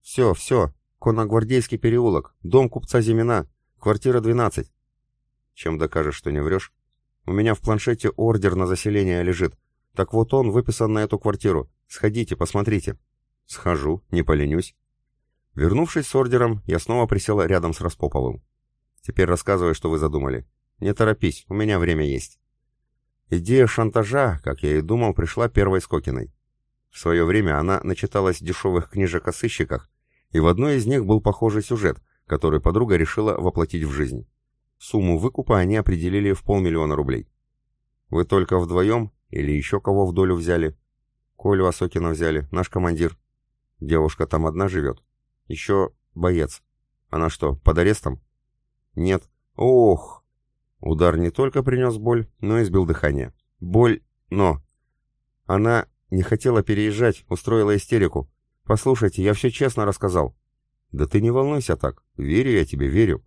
«Все, все, Конногвардейский переулок, дом купца Зимина, квартира 12». «Чем докажешь, что не врешь?» «У меня в планшете ордер на заселение лежит. Так вот он выписан на эту квартиру. Сходите, посмотрите». «Схожу, не поленюсь». Вернувшись с ордером, я снова присела рядом с Распоповым. «Теперь рассказывай, что вы задумали. Не торопись, у меня время есть». Идея шантажа, как я и думал, пришла первой Скокиной. В свое время она начиталась дешевых книжек о сыщиках, и в одной из них был похожий сюжет, который подруга решила воплотить в жизнь. Сумму выкупа они определили в полмиллиона рублей. «Вы только вдвоем или еще кого в долю взяли?» «Колю Осокина взяли, наш командир. Девушка там одна живет. Еще боец. Она что, под арестом?» «Нет. Ох!» Удар не только принес боль, но и сбил дыхание. Боль, но... Она не хотела переезжать, устроила истерику. Послушайте, я все честно рассказал. Да ты не волнуйся так. Верю я тебе, верю.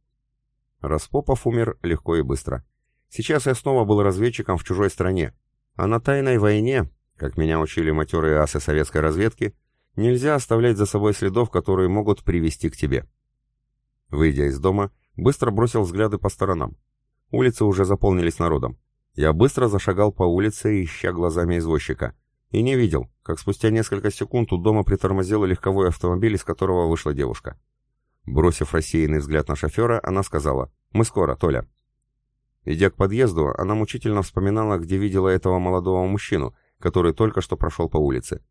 Распопов умер легко и быстро. Сейчас я снова был разведчиком в чужой стране. А на тайной войне, как меня учили матерые асы советской разведки, нельзя оставлять за собой следов, которые могут привести к тебе. Выйдя из дома, быстро бросил взгляды по сторонам. Улицы уже заполнились народом. Я быстро зашагал по улице, ища глазами извозчика и не видел, как спустя несколько секунд у дома притормозил легковой автомобиль, из которого вышла девушка. Бросив рассеянный взгляд на шофера, она сказала «Мы скоро, Толя». Идя к подъезду, она мучительно вспоминала, где видела этого молодого мужчину, который только что прошел по улице.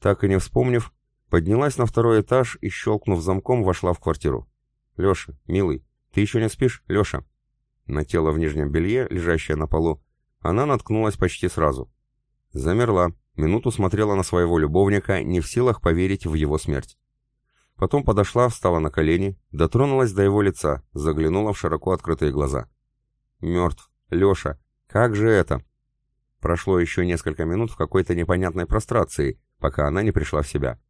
Так и не вспомнив, поднялась на второй этаж и, щелкнув замком, вошла в квартиру. «Леша, милый, ты еще не спишь, Леша?» На тело в нижнем белье, лежащее на полу, она наткнулась почти сразу. Замерла, минуту смотрела на своего любовника, не в силах поверить в его смерть. Потом подошла, встала на колени, дотронулась до его лица, заглянула в широко открытые глаза. «Мертв. Леша. Как же это?» Прошло еще несколько минут в какой-то непонятной прострации, пока она не пришла в себя.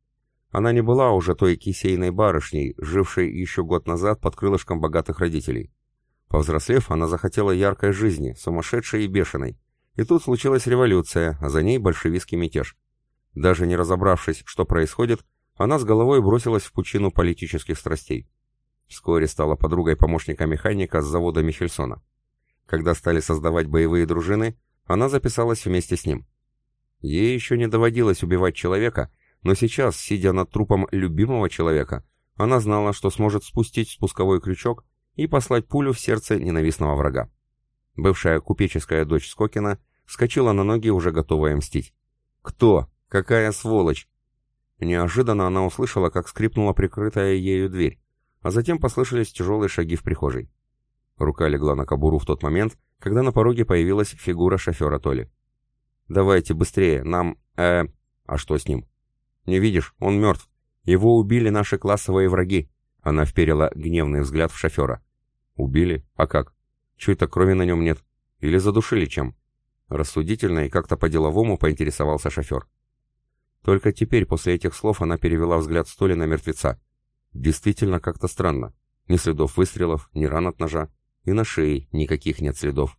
Она не была уже той кисейной барышней, жившей еще год назад под крылышком богатых родителей. Повзрослев, она захотела яркой жизни, сумасшедшей и бешеной, и тут случилась революция, а за ней большевистский мятеж. Даже не разобравшись, что происходит, она с головой бросилась в пучину политических страстей. Вскоре стала подругой помощника механика с завода Михельсона. Когда стали создавать боевые дружины, она записалась вместе с ним. Ей еще не доводилось убивать человека, но сейчас, сидя над трупом любимого человека, она знала, что сможет спустить спусковой крючок и послать пулю в сердце ненавистного врага. Бывшая купеческая дочь Скокина вскочила на ноги, уже готовая мстить. «Кто? Какая сволочь?» Неожиданно она услышала, как скрипнула прикрытая ею дверь, а затем послышались тяжелые шаги в прихожей. Рука легла на кобуру в тот момент, когда на пороге появилась фигура шофера Толи. «Давайте, быстрее, нам... э... А что с ним?» «Не видишь, он мертв. Его убили наши классовые враги». Она вперила гневный взгляд в шофера. «Убили? А как?» Чуть-то крови на нем нет. Или задушили чем? Рассудительно и как-то по-деловому поинтересовался шофер. Только теперь, после этих слов, она перевела взгляд с Толи на мертвеца. Действительно как-то странно. Ни следов выстрелов, ни ран от ножа. И на шее никаких нет следов.